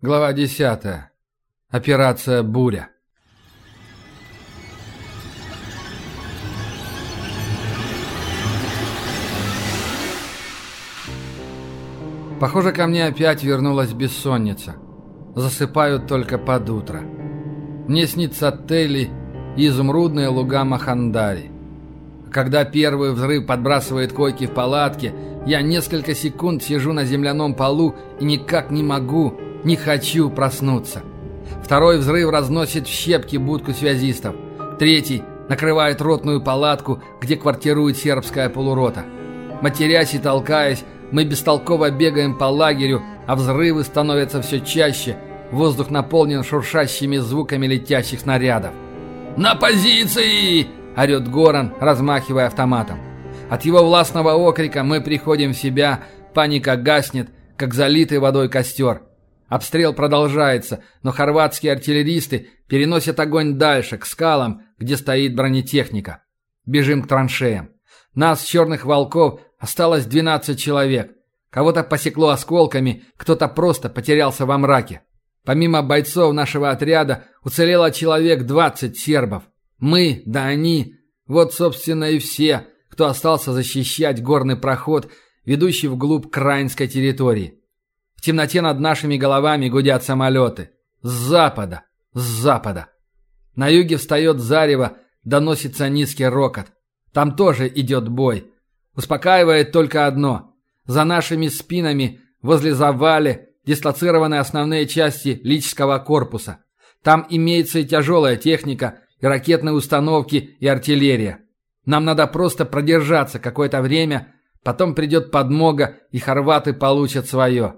Глава 10. Операция «Буря». Похоже, ко мне опять вернулась бессонница. Засыпаю только под утро. Мне снится Телли и изумрудные луга Махандари. Когда первый взрыв подбрасывает койки в палатке, я несколько секунд сижу на земляном полу и никак не могу, не хочу проснуться. Второй взрыв разносит в щепки будку связистов. Третий накрывает ротную палатку, где квартирует сербская полурота. Матерясь и толкаясь, мы бестолково бегаем по лагерю, а взрывы становятся все чаще. Воздух наполнен шуршащими звуками летящих снарядов. «На позиции!» – орет Горан, размахивая автоматом. От его властного окрика мы приходим в себя, паника гаснет, как залитый водой костер. Обстрел продолжается, но хорватские артиллеристы переносят огонь дальше, к скалам, где стоит бронетехника. Бежим к траншеям. Нас, черных волков, осталось 12 человек. Кого-то посекло осколками, кто-то просто потерялся во мраке. Помимо бойцов нашего отряда уцелело человек 20 сербов. Мы, да они, вот, собственно, и все, кто остался защищать горный проход, ведущий вглубь краинской территории. В темноте над нашими головами гудят самолеты. С запада, с запада. На юге встает зарево, доносится низкий рокот. Там тоже идет бой. Успокаивает только одно. За нашими спинами, возле завали, дислоцированы основные части лического корпуса. Там имеется и тяжелая техника, и ракетные установки, и артиллерия. Нам надо просто продержаться какое-то время, потом придет подмога, и хорваты получат свое.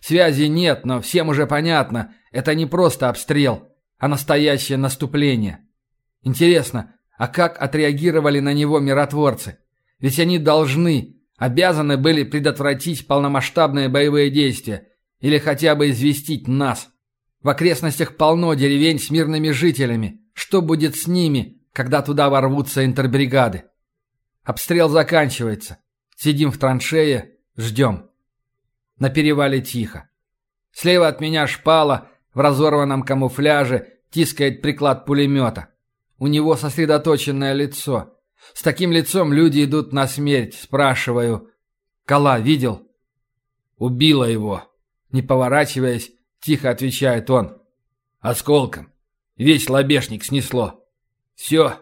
Связи нет, но всем уже понятно, это не просто обстрел, а настоящее наступление. Интересно, а как отреагировали на него миротворцы? Ведь они должны, обязаны были предотвратить полномасштабные боевые действия или хотя бы известить нас. В окрестностях полно деревень с мирными жителями. Что будет с ними, когда туда ворвутся интербригады? Обстрел заканчивается. Сидим в траншее, ждем. На перевале тихо. Слева от меня шпала в разорванном камуфляже тискает приклад пулемета. У него сосредоточенное лицо. С таким лицом люди идут на смерть. Спрашиваю. «Кала видел?» «Убила его». Не поворачиваясь, тихо отвечает он. «Осколком. Весь лобешник снесло. Все.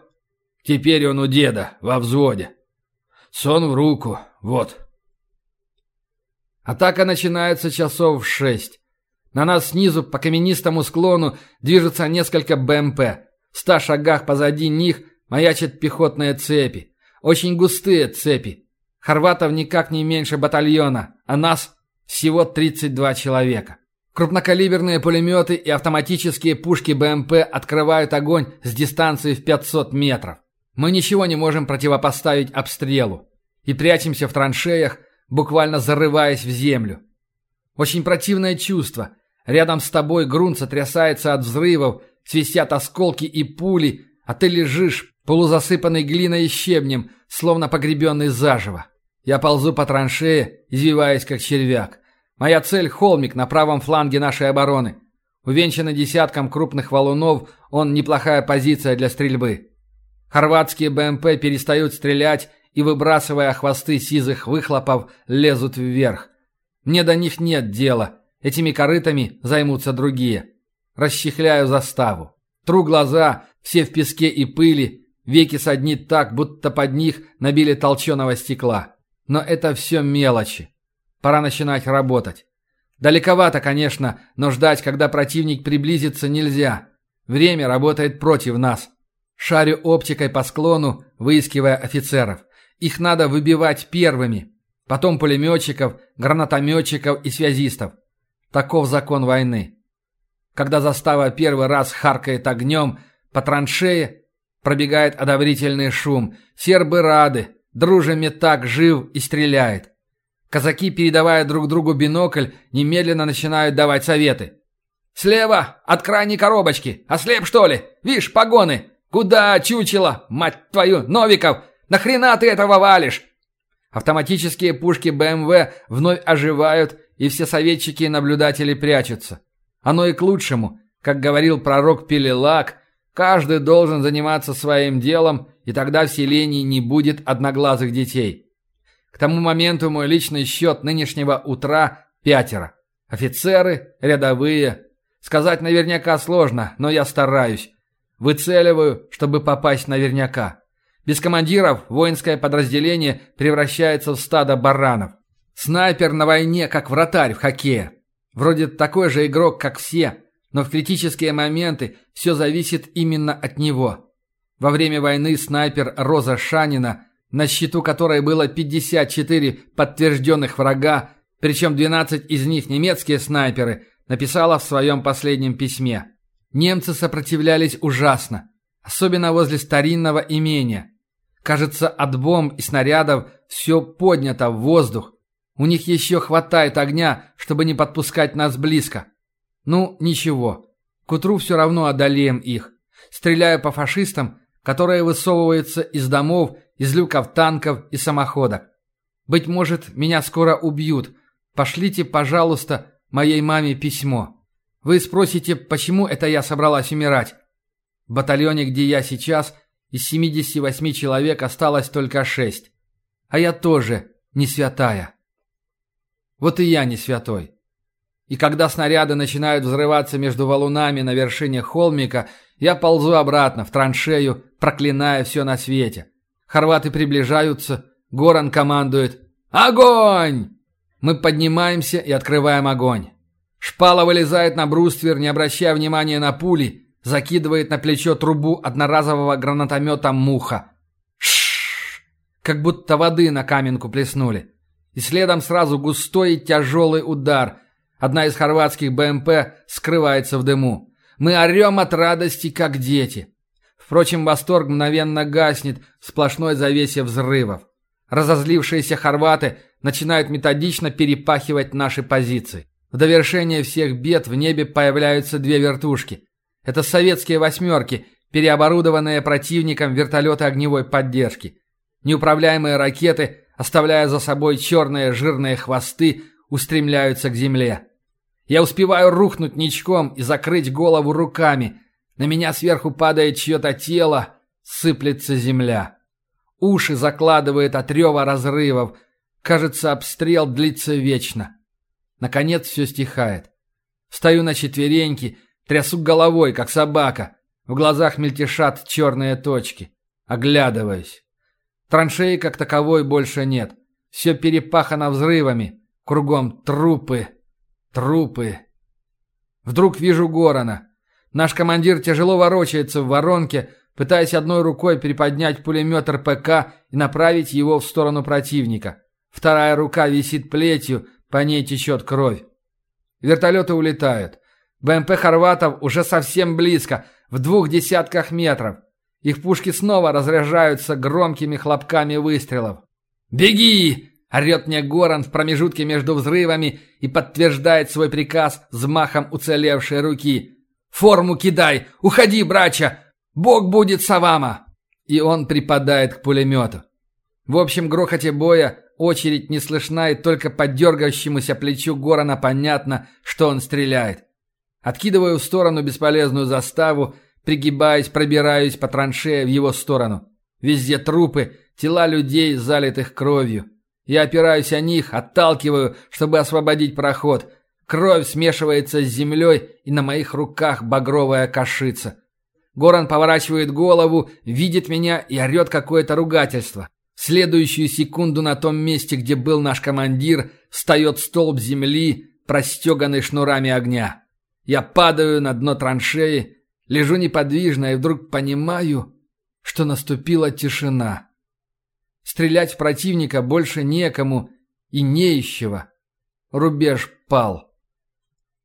Теперь он у деда, во взводе. Сон в руку. Вот». Атака начинается часов в шесть. На нас снизу по каменистому склону движется несколько БМП. В ста шагах позади них маячат пехотные цепи. Очень густые цепи. Хорватов никак не меньше батальона, а нас всего 32 человека. Крупнокалиберные пулеметы и автоматические пушки БМП открывают огонь с дистанции в 500 метров. Мы ничего не можем противопоставить обстрелу. И прячемся в траншеях, буквально зарываясь в землю. Очень противное чувство. Рядом с тобой грунт сотрясается от взрывов, свистят осколки и пули, а ты лежишь, полузасыпанный глиной и щебнем, словно погребенный заживо. Я ползу по траншее, извиваясь как червяк. Моя цель — холмик на правом фланге нашей обороны. Увенчанный десятком крупных валунов, он неплохая позиция для стрельбы. Хорватские БМП перестают стрелять и, выбрасывая хвосты сизых выхлопов, лезут вверх. Мне до них нет дела. Этими корытами займутся другие. Расчехляю заставу. Тру глаза, все в песке и пыли, веки саднит так, будто под них набили толченого стекла. Но это все мелочи. Пора начинать работать. Далековато, конечно, но ждать, когда противник приблизится, нельзя. Время работает против нас. Шарю оптикой по склону, выискивая офицеров. Их надо выбивать первыми. Потом пулеметчиков, гранатометчиков и связистов. Таков закон войны. Когда застава первый раз харкает огнем, по траншее пробегает одобрительный шум. Сербы рады, дружами так жив и стреляет. Казаки, передавая друг другу бинокль, немедленно начинают давать советы. «Слева, от крайней коробочки. Ослеп, что ли? Вишь, погоны. Куда, чучело? Мать твою, Новиков! Нахрена ты этого валишь?» Автоматические пушки БМВ вновь оживают, и все советчики и наблюдатели прячутся. Оно и к лучшему. Как говорил пророк Пелелак, каждый должен заниматься своим делом, и тогда в селении не будет одноглазых детей. К тому моменту мой личный счет нынешнего утра – пятеро. Офицеры, рядовые. Сказать наверняка сложно, но я стараюсь. Выцеливаю, чтобы попасть наверняка. Без командиров воинское подразделение превращается в стадо баранов. Снайпер на войне, как вратарь в хоккее. Вроде такой же игрок, как все, но в критические моменты все зависит именно от него. Во время войны снайпер Роза Шанина, на счету которой было 54 подтвержденных врага, причем 12 из них немецкие снайперы, написала в своем последнем письме. Немцы сопротивлялись ужасно, особенно возле старинного имения. Кажется, от бомб и снарядов все поднято в воздух. У них еще хватает огня, чтобы не подпускать нас близко. Ну, ничего. К утру все равно одолеем их. Стреляю по фашистам, которые высовываются из домов, из люков танков и самоходок. Быть может, меня скоро убьют. Пошлите, пожалуйста, моей маме письмо. Вы спросите, почему это я собралась умирать? В батальоне, где я сейчас – из 78 человек осталось только шесть. А я тоже не святая. Вот и я не святой. И когда снаряды начинают взрываться между валунами на вершине холмика, я ползу обратно в траншею, проклиная все на свете. Хорваты приближаются, Горан командует «Огонь!». Мы поднимаемся и открываем огонь. Шпала вылезает на бруствер, не обращая внимания на пули, Закидывает на плечо трубу одноразового гранатомета «Муха». Шшш! Как будто воды на каменку плеснули. И следом сразу густой и тяжелый удар. Одна из хорватских БМП скрывается в дыму. Мы орем от радости, как дети. Впрочем, восторг мгновенно гаснет в сплошной завесе взрывов. Разозлившиеся хорваты начинают методично перепахивать наши позиции. В довершение всех бед в небе появляются две вертушки. Это советские «восьмерки», переоборудованные противником вертолеты огневой поддержки. Неуправляемые ракеты, оставляя за собой черные жирные хвосты, устремляются к земле. Я успеваю рухнуть ничком и закрыть голову руками. На меня сверху падает чье-то тело, сыплется земля. Уши закладывает от рева разрывов. Кажется, обстрел длится вечно. Наконец все стихает. Стою на четвереньки Трясу головой, как собака. В глазах мельтешат черные точки. Оглядываюсь. Траншеи как таковой больше нет. Все перепахано взрывами. Кругом трупы. Трупы. Вдруг вижу Горана. Наш командир тяжело ворочается в воронке, пытаясь одной рукой приподнять пулемет РПК и направить его в сторону противника. Вторая рука висит плетью, по ней течет кровь. Вертолеты улетают. БМП хорватов уже совсем близко, в двух десятках метров. Их пушки снова разряжаются громкими хлопками выстрелов. «Беги!» – орет мне Горан в промежутке между взрывами и подтверждает свой приказ взмахом уцелевшей руки. «Форму кидай! Уходи, брача! Бог будет с Авама!» И он припадает к пулемету. В общем грохоте боя очередь не слышна, и только по дергающемуся плечу Горана понятно, что он стреляет. Откидываю в сторону бесполезную заставу, пригибаясь, пробираюсь по траншее в его сторону. Везде трупы, тела людей, залитых кровью. Я опираюсь о них, отталкиваю, чтобы освободить проход. Кровь смешивается с землей, и на моих руках багровая кашица. Горан поворачивает голову, видит меня и орет какое-то ругательство. В следующую секунду на том месте, где был наш командир, встает столб земли, простеганный шнурами огня. Я падаю на дно траншеи, лежу неподвижно и вдруг понимаю, что наступила тишина. Стрелять в противника больше некому и неищего. Рубеж пал.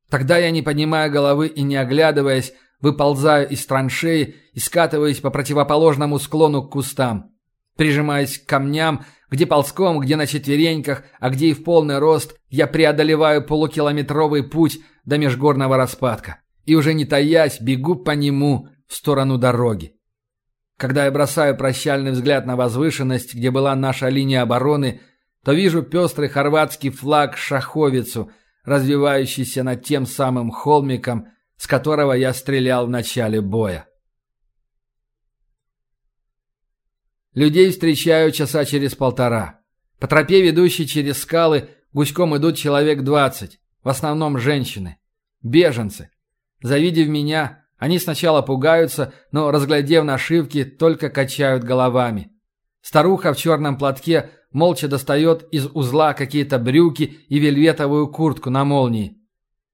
Тогда я, не поднимая головы и не оглядываясь, выползаю из траншеи и скатываюсь по противоположному склону к кустам. Прижимаясь к камням, где ползком, где на четвереньках, а где и в полный рост, я преодолеваю полукилометровый путь до межгорного распадка. И уже не таясь, бегу по нему в сторону дороги. Когда я бросаю прощальный взгляд на возвышенность, где была наша линия обороны, то вижу пестрый хорватский флаг «Шаховицу», развивающийся над тем самым холмиком, с которого я стрелял в начале боя. Людей встречаю часа через полтора. По тропе, ведущей через скалы, гуськом идут человек двадцать, в основном женщины. Беженцы. Завидев меня, они сначала пугаются, но, разглядев нашивки, только качают головами. Старуха в черном платке молча достает из узла какие-то брюки и вельветовую куртку на молнии.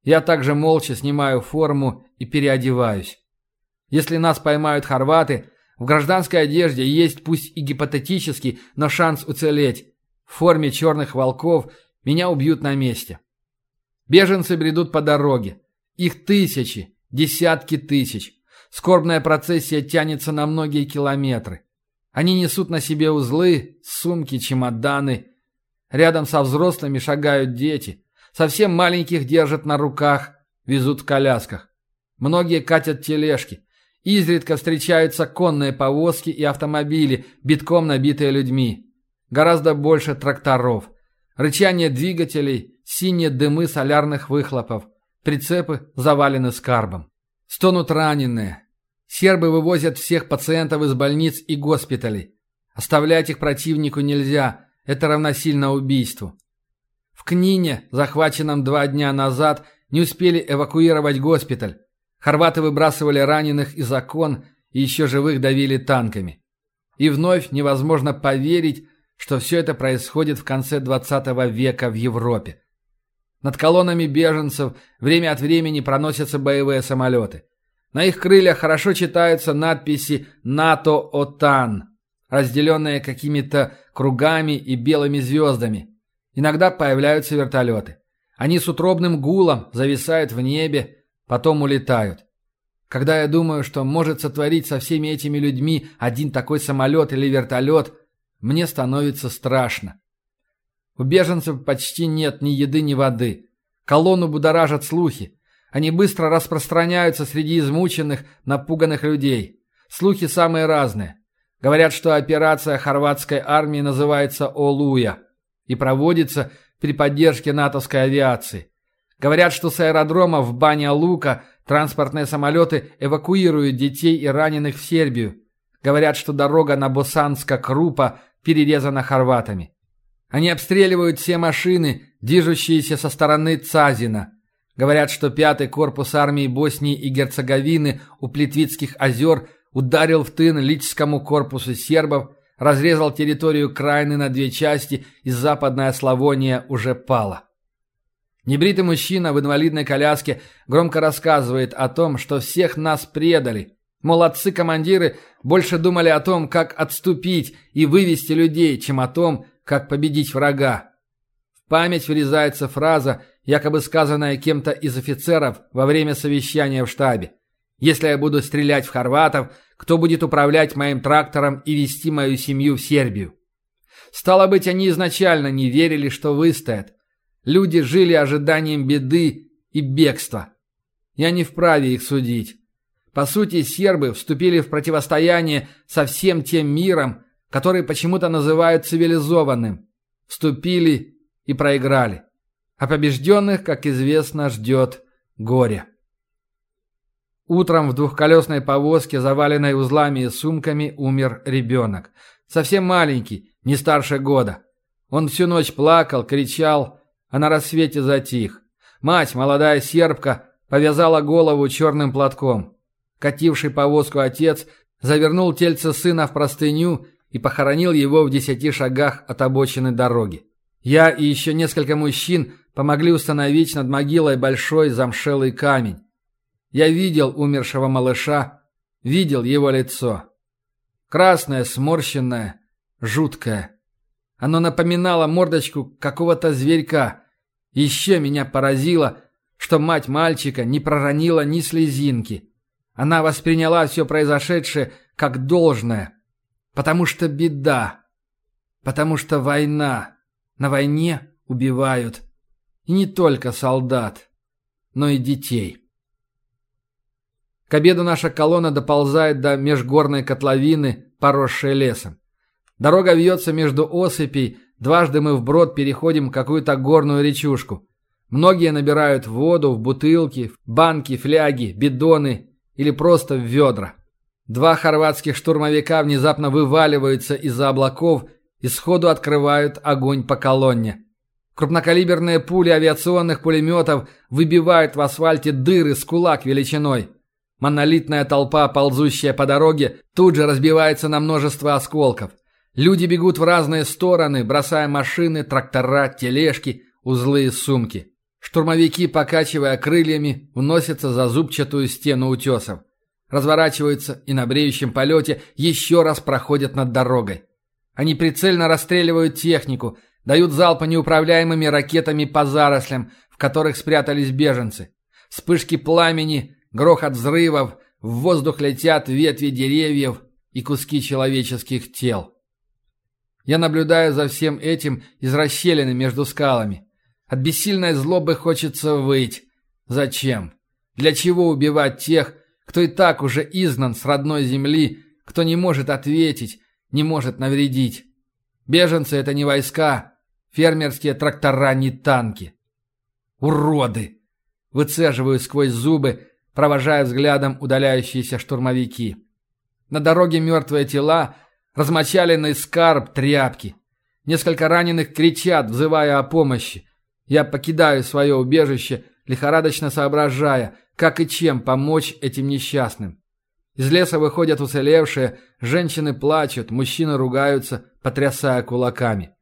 Я также молча снимаю форму и переодеваюсь. Если нас поймают хорваты, в гражданской одежде есть пусть и гипотетический, но шанс уцелеть. В форме черных волков меня убьют на месте. Беженцы бредут по дороге. Их тысячи, десятки тысяч. Скорбная процессия тянется на многие километры. Они несут на себе узлы, сумки, чемоданы. Рядом со взрослыми шагают дети. Совсем маленьких держат на руках, везут в колясках. Многие катят тележки. Изредка встречаются конные повозки и автомобили, битком набитые людьми. Гораздо больше тракторов. Рычание двигателей, синие дымы солярных выхлопов. Прицепы завалены скарбом. Стонут раненые. Сербы вывозят всех пациентов из больниц и госпиталей. Оставлять их противнику нельзя. Это равносильно убийству. В Книне, захваченном два дня назад, не успели эвакуировать госпиталь. Хорваты выбрасывали раненых из окон и еще живых давили танками. И вновь невозможно поверить, что все это происходит в конце 20 века в Европе. Над колоннами беженцев время от времени проносятся боевые самолеты. На их крыльях хорошо читаются надписи «НАТО-ОТАН», разделенные какими-то кругами и белыми звездами. Иногда появляются вертолеты. Они с утробным гулом зависают в небе, потом улетают. Когда я думаю, что может сотворить со всеми этими людьми один такой самолет или вертолет, мне становится страшно. У беженцев почти нет ни еды, ни воды. Колонну будоражат слухи. Они быстро распространяются среди измученных, напуганных людей. Слухи самые разные. Говорят, что операция хорватской армии называется «Олуя» и проводится при поддержке натовской авиации. Говорят, что с аэродрома в Баня-Лука транспортные самолеты эвакуируют детей и раненых в Сербию. Говорят, что дорога на Босанска-Крупа перерезана хорватами. Они обстреливают все машины, движущиеся со стороны Цазина. Говорят, что пятый корпус армии Боснии и Герцеговины у Плитвицких озер ударил в тын Личскому корпусу сербов, разрезал территорию Крайны на две части, и западная Славония уже пала. Небритый мужчина в инвалидной коляске громко рассказывает о том, что всех нас предали. Молодцы командиры больше думали о том, как отступить и вывести людей, чем о том, как победить врага. В память врезается фраза, якобы сказанная кем-то из офицеров во время совещания в штабе. «Если я буду стрелять в хорватов, кто будет управлять моим трактором и вести мою семью в Сербию?» Стало быть, они изначально не верили, что выстоят. Люди жили ожиданием беды и бегства. Я не вправе их судить. По сути, сербы вступили в противостояние со всем тем миром, который почему-то называют цивилизованным. Вступили и проиграли. А побежденных, как известно, ждет горе. Утром в двухколесной повозке, заваленной узлами и сумками, умер ребенок. Совсем маленький, не старше года. Он всю ночь плакал, кричал, а на рассвете затих. Мать, молодая сербка, повязала голову черным платком. Кативший повозку отец завернул тельце сына в простыню и похоронил его в десяти шагах от обочины дороги. Я и еще несколько мужчин помогли установить над могилой большой замшелый камень. Я видел умершего малыша, видел его лицо. Красное, сморщенное, жуткое. Оно напоминало мордочку какого-то зверька. Еще меня поразило, что мать мальчика не проронила ни слезинки. Она восприняла все произошедшее как должное. Потому что беда. Потому что война. На войне убивают. И не только солдат, но и детей. К обеду наша колонна доползает до межгорной котловины, поросшей лесом. Дорога вьется между осыпей, дважды мы вброд переходим какую-то горную речушку. Многие набирают воду в бутылки, банки, фляги, бидоны или просто в ведра. Два хорватских штурмовика внезапно вываливаются из-за облаков и сходу открывают огонь по колонне. Крупнокалиберные пули авиационных пулеметов выбивают в асфальте дыры с кулак величиной. Монолитная толпа, ползущая по дороге, тут же разбивается на множество осколков. Люди бегут в разные стороны, бросая машины, трактора, тележки, узлы и сумки. Штурмовики, покачивая крыльями, уносятся за зубчатую стену утесов. Разворачиваются и на бреющем полете еще раз проходят над дорогой. Они прицельно расстреливают технику, дают залпы неуправляемыми ракетами по зарослям, в которых спрятались беженцы. Вспышки пламени, грохот взрывов, в воздух летят ветви деревьев и куски человеческих тел. Я наблюдаю за всем этим из расщелины между скалами. От бессильной злобы хочется выть. Зачем? Для чего убивать тех, кто и так уже изгнан с родной земли, кто не может ответить, не может навредить? Беженцы — это не войска, фермерские трактора — не танки. Уроды! Выцеживаю сквозь зубы, провожая взглядом удаляющиеся штурмовики. На дороге мертвые тела — Размочаленный скарб, тряпки. Несколько раненых кричат, взывая о помощи. Я покидаю свое убежище, лихорадочно соображая, как и чем помочь этим несчастным. Из леса выходят уцелевшие, женщины плачут, мужчины ругаются, потрясая кулаками.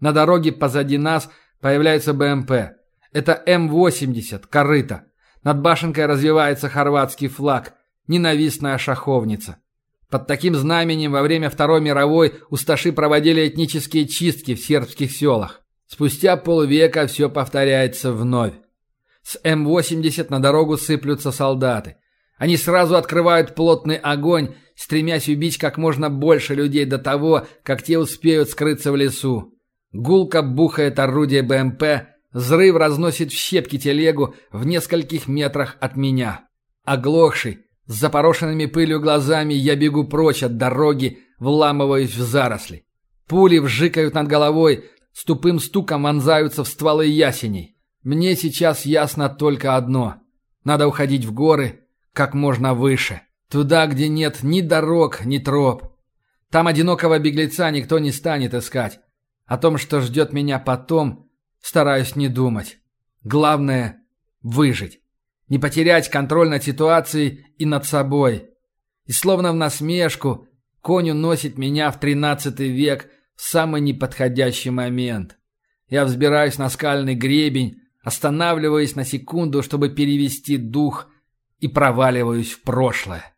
На дороге позади нас появляется БМП. Это М-80, корыто. Над башенкой развивается хорватский флаг, ненавистная шаховница. Под таким знаменем во время Второй мировой усташи проводили этнические чистки в сербских селах. Спустя полвека все повторяется вновь. С М-80 на дорогу сыплются солдаты. Они сразу открывают плотный огонь, стремясь убить как можно больше людей до того, как те успеют скрыться в лесу. Гулко бухает орудие БМП, взрыв разносит в щепки телегу в нескольких метрах от меня. Оглохший, с запорошенными пылью глазами я бегу прочь от дороги, вламываюсь в заросли. Пули вжикают над головой, с тупым стуком вонзаются в стволы ясеней. Мне сейчас ясно только одно. Надо уходить в горы как можно выше. Туда, где нет ни дорог, ни троп. Там одинокого беглеца никто не станет искать. О том, что ждет меня потом, стараюсь не думать. Главное — выжить не потерять контроль над ситуацией и над собой. И словно в насмешку, конь уносит меня в тринадцатый век в самый неподходящий момент. Я взбираюсь на скальный гребень, останавливаюсь на секунду, чтобы перевести дух, и проваливаюсь в прошлое.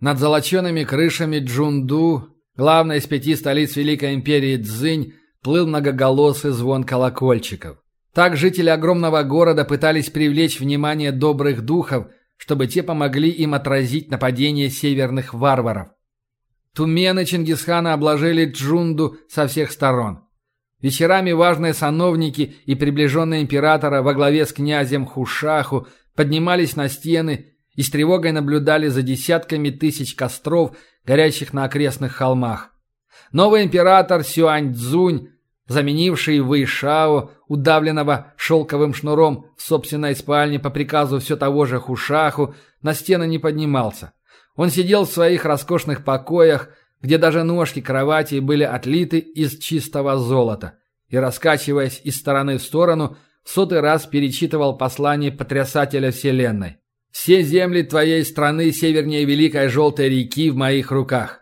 Над золочеными крышами Джунду, главной из пяти столиц Великой Империи Цзинь, плыл многоголосый звон колокольчиков. Так жители огромного города пытались привлечь внимание добрых духов, чтобы те помогли им отразить нападение северных варваров. Тумены Чингисхана обложили Джунду со всех сторон. Вечерами важные сановники и приближенные императора во главе с князем Хушаху поднимались на стены и с тревогой наблюдали за десятками тысяч костров, горящих на окрестных холмах. Новый император Сюань Цзунь заменивший Вэйшао, удавленного шелковым шнуром в собственной спальне по приказу все того же Хушаху, на стены не поднимался. Он сидел в своих роскошных покоях, где даже ножки кровати были отлиты из чистого золота, и, раскачиваясь из стороны в сторону, в сотый раз перечитывал послание потрясателя Вселенной. «Все земли твоей страны севернее Великой Желтой реки в моих руках.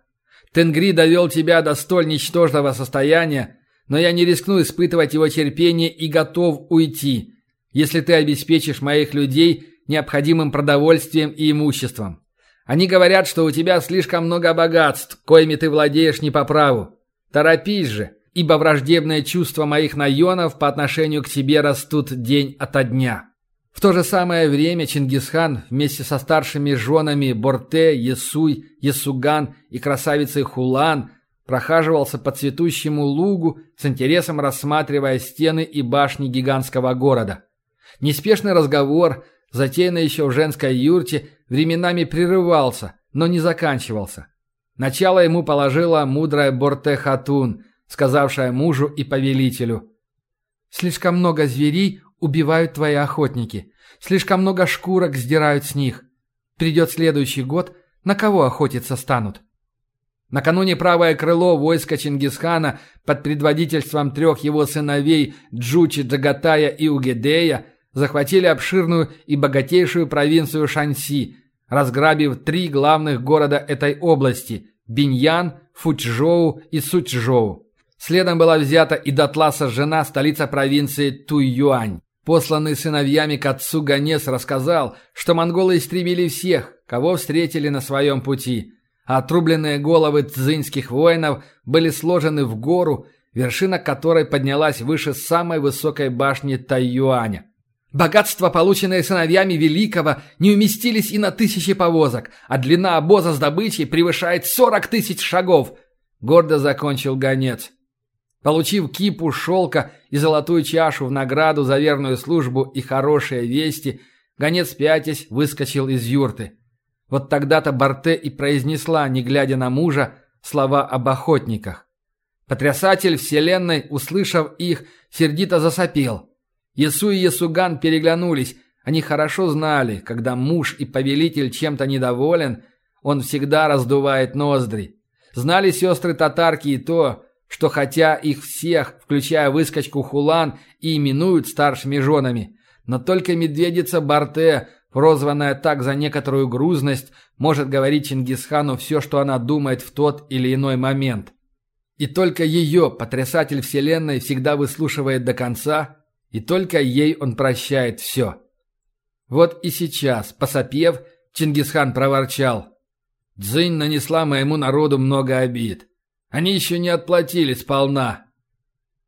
Тенгри довел тебя до столь ничтожного состояния, но я не рискну испытывать его терпение и готов уйти, если ты обеспечишь моих людей необходимым продовольствием и имуществом. Они говорят, что у тебя слишком много богатств, коими ты владеешь не по праву. Торопись же, ибо враждебные чувства моих наенов по отношению к тебе растут день ото дня». В то же самое время Чингисхан вместе со старшими женами Борте, Есуй, Есуган и красавицей Хулан – прохаживался по цветущему лугу, с интересом рассматривая стены и башни гигантского города. Неспешный разговор, затеянный еще в женской юрте, временами прерывался, но не заканчивался. Начало ему положила мудрая Борте Хатун, сказавшая мужу и повелителю Слишком много зверей убивают твои охотники. Слишком много шкурок сдирают с них. Придет следующий год, на кого охотиться станут? Накануне правое крыло войска Чингисхана под предводительством трех его сыновей Джучи, Джагатая и Угедея захватили обширную и богатейшую провинцию Шанси, разграбив три главных города этой области – Биньян, Фучжоу и Сучжоу. Следом была взята и дотла сожжена столица провинции Туйюань. Посланный сыновьями к отцу Ганес рассказал, что монголы истребили всех, кого встретили на своем пути – а отрубленные головы цзиньских воинов были сложены в гору, вершина которой поднялась выше самой высокой башни Тайюаня. Богатства, полученные сыновьями Великого, не уместились и на тысячи повозок, а длина обоза с добычей превышает сорок тысяч шагов, гордо закончил гонец. Получив кипу шелка и золотую чашу в награду за верную службу и хорошие вести, гонец пятясь выскочил из юрты. Вот тогда-то Барте и произнесла, не глядя на мужа, слова об охотниках. Потрясатель вселенной, услышав их, сердито засопел. Ясу и Ясуган переглянулись. Они хорошо знали, когда муж и повелитель чем-то недоволен, он всегда раздувает ноздри. Знали сестры татарки и то, что хотя их всех, включая выскочку Хулан, и именуют старшими женами, но только медведица Барте прозванная так за некоторую грузность, может говорить Чингисхану все, что она думает в тот или иной момент. И только ее, потрясатель вселенной, всегда выслушивает до конца, и только ей он прощает все. Вот и сейчас, посопев, Чингисхан проворчал. «Дзынь нанесла моему народу много обид. Они еще не отплатили сполна».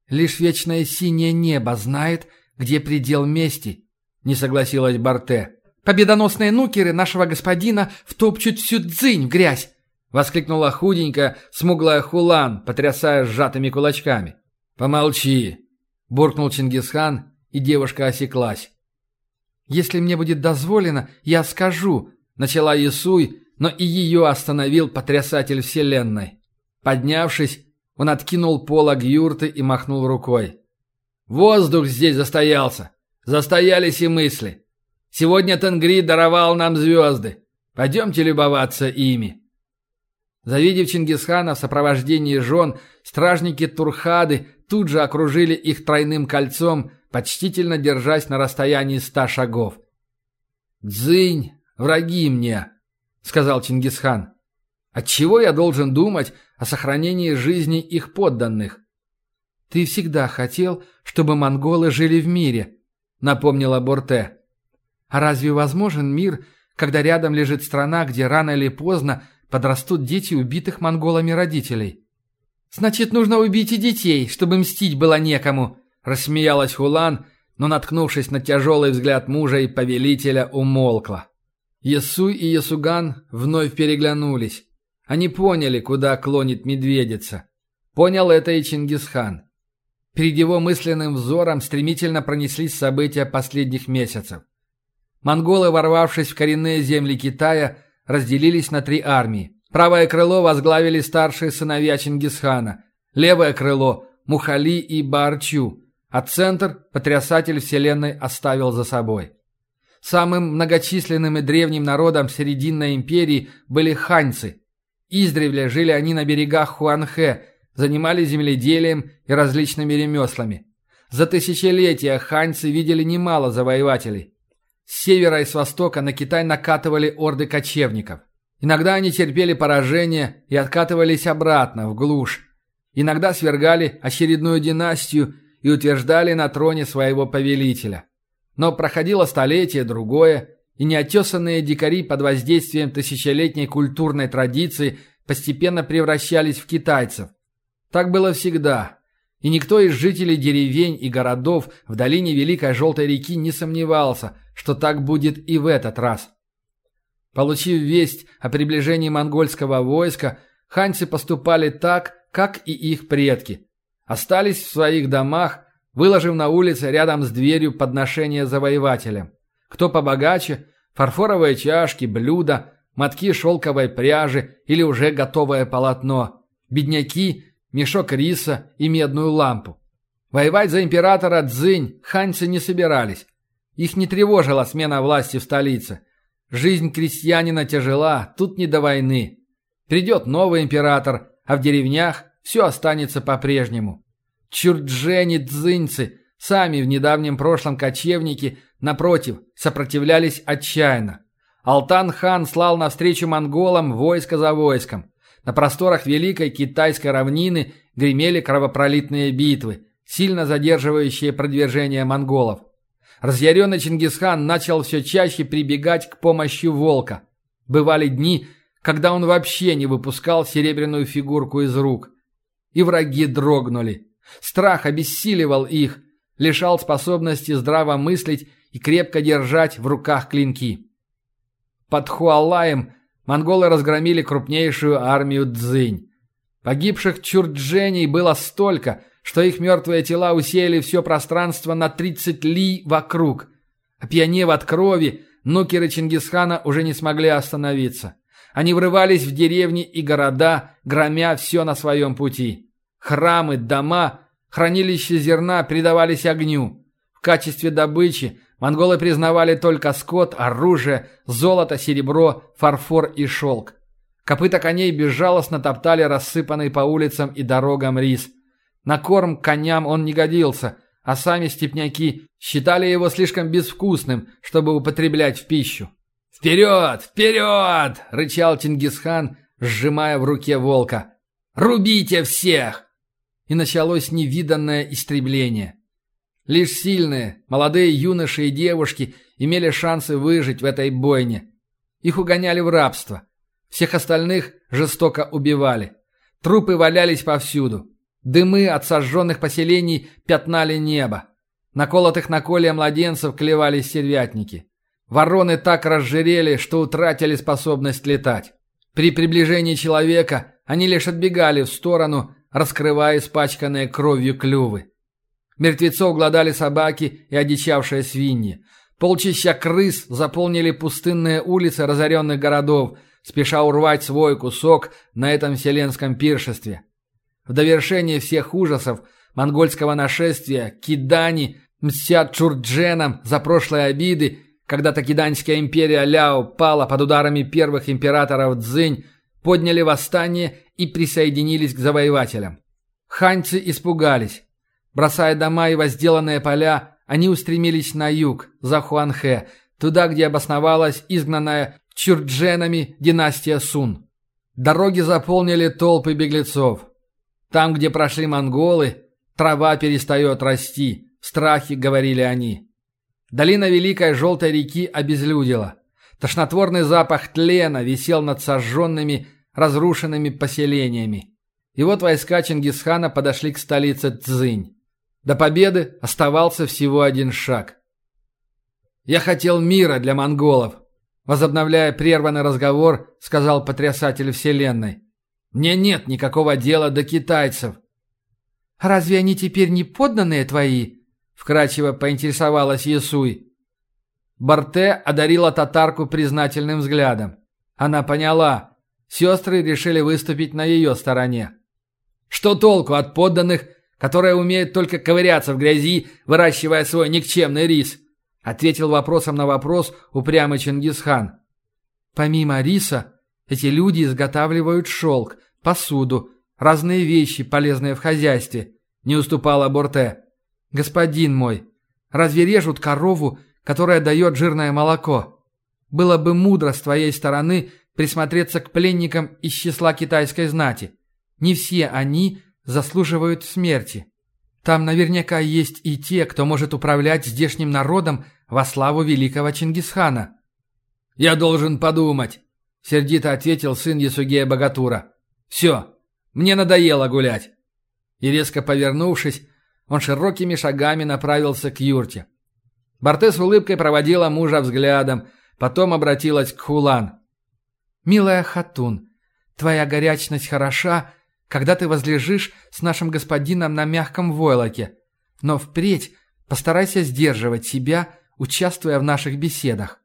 «Лишь вечное синее небо знает, где предел мести», — не согласилась Барте. Победоносные нукеры нашего господина втопчут всю дзынь в грязь!» — воскликнула худенькая, смуглая Хулан, потрясая сжатыми кулачками. «Помолчи!» — буркнул Чингисхан, и девушка осеклась. «Если мне будет дозволено, я скажу», — начала Исуй, но и ее остановил потрясатель вселенной. Поднявшись, он откинул полог юрты и махнул рукой. «Воздух здесь застоялся! Застоялись и мысли! Сегодня Тенгри даровал нам звезды. Пойдемте любоваться ими». Завидев Чингисхана в сопровождении жен, стражники Турхады тут же окружили их тройным кольцом, почтительно держась на расстоянии ста шагов. «Дзынь, враги мне», — сказал Чингисхан. «Отчего я должен думать о сохранении жизни их подданных?» «Ты всегда хотел, чтобы монголы жили в мире», — напомнила Борте. А разве возможен мир, когда рядом лежит страна, где рано или поздно подрастут дети убитых монголами родителей? «Значит, нужно убить и детей, чтобы мстить было некому», – рассмеялась Хулан, но, наткнувшись на тяжелый взгляд мужа и повелителя, умолкла. Ясуй и Ясуган вновь переглянулись. Они поняли, куда клонит медведица. Понял это и Чингисхан. Перед его мысленным взором стремительно пронеслись события последних месяцев. Монголы, ворвавшись в коренные земли Китая, разделились на три армии. Правое крыло возглавили старшие сыновья Чингисхана, левое крыло – Мухали и Барчу, а центр – потрясатель вселенной оставил за собой. Самым многочисленным и древним народом Серединной империи были ханьцы. Издревле жили они на берегах Хуанхэ, занимались земледелием и различными ремеслами. За тысячелетия ханьцы видели немало завоевателей. С севера и с востока на Китай накатывали орды кочевников. Иногда они терпели поражение и откатывались обратно, в глушь. Иногда свергали очередную династию и утверждали на троне своего повелителя. Но проходило столетие, другое, и неотесанные дикари под воздействием тысячелетней культурной традиции постепенно превращались в китайцев. Так было всегда. И никто из жителей деревень и городов в долине Великой Желтой реки не сомневался, что так будет и в этот раз. Получив весть о приближении монгольского войска, ханьцы поступали так, как и их предки. Остались в своих домах, выложив на улице рядом с дверью подношения завоевателям. Кто побогаче – фарфоровые чашки, блюда, мотки шелковой пряжи или уже готовое полотно. Бедняки – мешок риса и медную лампу. Воевать за императора Цзинь ханьцы не собирались. Их не тревожила смена власти в столице. Жизнь крестьянина тяжела, тут не до войны. Придет новый император, а в деревнях все останется по-прежнему. Чурджени дзыньцы, сами в недавнем прошлом кочевники, напротив, сопротивлялись отчаянно. Алтан-хан слал навстречу монголам войско за войском. На просторах Великой Китайской равнины гремели кровопролитные битвы, сильно задерживающие продвижение монголов. Разъяренный Чингисхан начал все чаще прибегать к помощи волка. Бывали дни, когда он вообще не выпускал серебряную фигурку из рук. И враги дрогнули. Страх обессиливал их, лишал способности здраво мыслить и крепко держать в руках клинки. Под Хуалаем монголы разгромили крупнейшую армию Цзинь. Погибших чурдженей было столько, что их мертвые тела усеяли все пространство на 30 ли вокруг. Опьянев от крови, нукеры Чингисхана уже не смогли остановиться. Они врывались в деревни и города, громя все на своем пути. Храмы, дома, хранилища зерна предавались огню. В качестве добычи монголы признавали только скот, оружие, золото, серебро, фарфор и шелк. Копыта коней безжалостно топтали рассыпанный по улицам и дорогам рис. На корм коням он не годился, а сами степняки считали его слишком безвкусным, чтобы употреблять в пищу. «Вперед! Вперед!» — рычал Чингисхан, сжимая в руке волка. «Рубите всех!» И началось невиданное истребление. Лишь сильные, молодые юноши и девушки имели шансы выжить в этой бойне. Их угоняли в рабство. Всех остальных жестоко убивали. Трупы валялись повсюду. Дымы от сожженных поселений пятнали небо. Наколотых на коле младенцев клевались сервятники. Вороны так разжирели, что утратили способность летать. При приближении человека они лишь отбегали в сторону, раскрывая испачканные кровью клювы. Мертвецов гладали собаки и одичавшие свиньи. Полчища крыс заполнили пустынные улицы разоренных городов, спеша урвать свой кусок на этом вселенском пиршестве. В довершение всех ужасов монгольского нашествия кидани мстят чурдженам за прошлые обиды, когда-то киданская империя Ляо пала под ударами первых императоров Цзинь, подняли восстание и присоединились к завоевателям. Ханьцы испугались. Бросая дома и возделанные поля, они устремились на юг, за Хуанхэ, туда, где обосновалась изгнанная чурдженами династия Сун. Дороги заполнили толпы беглецов. Там, где прошли монголы, трава перестает расти. Страхи, говорили они. Долина Великой Желтой реки обезлюдила. Тошнотворный запах тлена висел над сожженными, разрушенными поселениями. И вот войска Чингисхана подошли к столице Цзинь. До победы оставался всего один шаг. «Я хотел мира для монголов», — возобновляя прерванный разговор, сказал потрясатель Вселенной. Мне нет никакого дела до китайцев». «Разве они теперь не подданные твои?» — вкрадчиво поинтересовалась Ясуй. Барте одарила татарку признательным взглядом. Она поняла. Сестры решили выступить на ее стороне. Что толку от подданных, которые умеют только ковыряться в грязи, выращивая свой никчемный рис? Ответил вопросом на вопрос упрямый Чингисхан. Помимо риса, эти люди изготавливают шелк, посуду, разные вещи, полезные в хозяйстве. Не уступала Борте. Господин мой, разве режут корову, которая дает жирное молоко? Было бы мудро с твоей стороны присмотреться к пленникам из числа китайской знати. Не все они заслуживают смерти. Там наверняка есть и те, кто может управлять здешним народом во славу великого Чингисхана. «Я должен подумать», — сердито ответил сын Ясугея Богатура. «Все, мне надоело гулять». И резко повернувшись, он широкими шагами направился к юрте. Барте с улыбкой проводила мужа взглядом, потом обратилась к Хулан. «Милая Хатун, твоя горячность хороша, когда ты возлежишь с нашим господином на мягком войлоке, но впредь постарайся сдерживать себя, участвуя в наших беседах.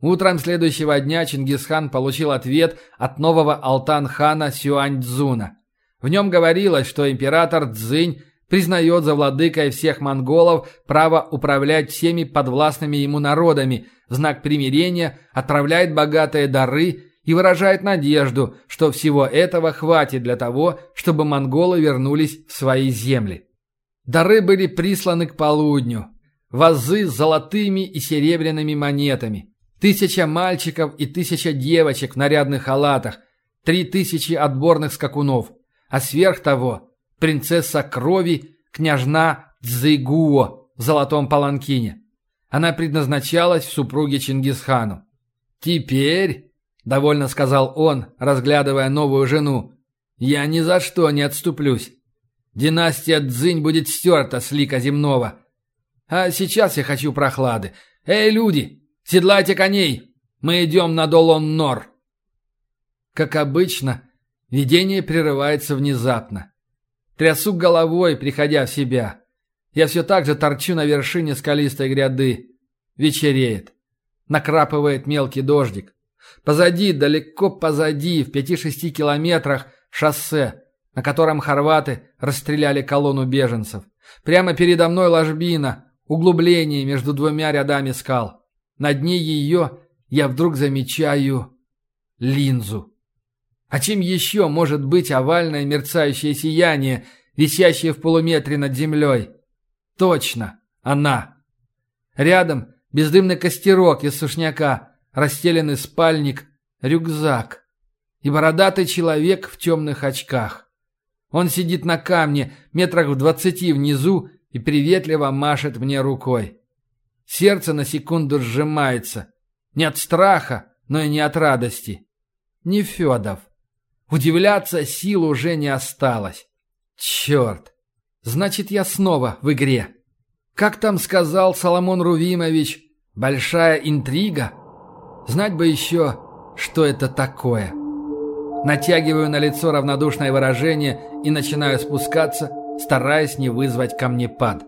Утром следующего дня Чингисхан получил ответ от нового Алтан-хана Сюаньцзуна. В нем говорилось, что император Цзинь признает за владыкой всех монголов право управлять всеми подвластными ему народами, в знак примирения отправляет богатые дары и выражает надежду, что всего этого хватит для того, чтобы монголы вернулись в свои земли. Дары были присланы к полудню. Вазы с золотыми и серебряными монетами. Тысяча мальчиков и тысяча девочек в нарядных халатах. Три тысячи отборных скакунов. А сверх того принцесса крови, княжна Цзыгуо в золотом паланкине. Она предназначалась в супруге Чингисхану. «Теперь», — довольно сказал он, разглядывая новую жену, — «я ни за что не отступлюсь. Династия Цзинь будет стерта с лика земного. А сейчас я хочу прохлады. Эй, люди, седлайте коней! Мы идем на Долон-Нор!» Как обычно, видение прерывается внезапно. Трясу головой, приходя в себя. Я все так же торчу на вершине скалистой гряды. Вечереет. Накрапывает мелкий дождик. Позади, далеко позади, в пяти-шести километрах, шоссе, на котором хорваты расстреляли колонну беженцев. Прямо передо мной ложбина, углубление между двумя рядами скал. На дне ее я вдруг замечаю линзу. А чем еще может быть овальное мерцающее сияние, висящее в полуметре над землей? Точно, она. Рядом бездымный костерок из сушняка, расстеленный спальник, рюкзак и бородатый человек в темных очках. Он сидит на камне, метрах в двадцати внизу, и приветливо машет мне рукой. Сердце на секунду сжимается. Не от страха, но и не от радости. Не Федов. Удивляться сил уже не осталось. Черт! Значит, я снова в игре. Как там сказал Соломон Рувимович, большая интрига? Знать бы еще, что это такое. Натягиваю на лицо равнодушное выражение и начинаю спускаться, стараясь не вызвать камнепад.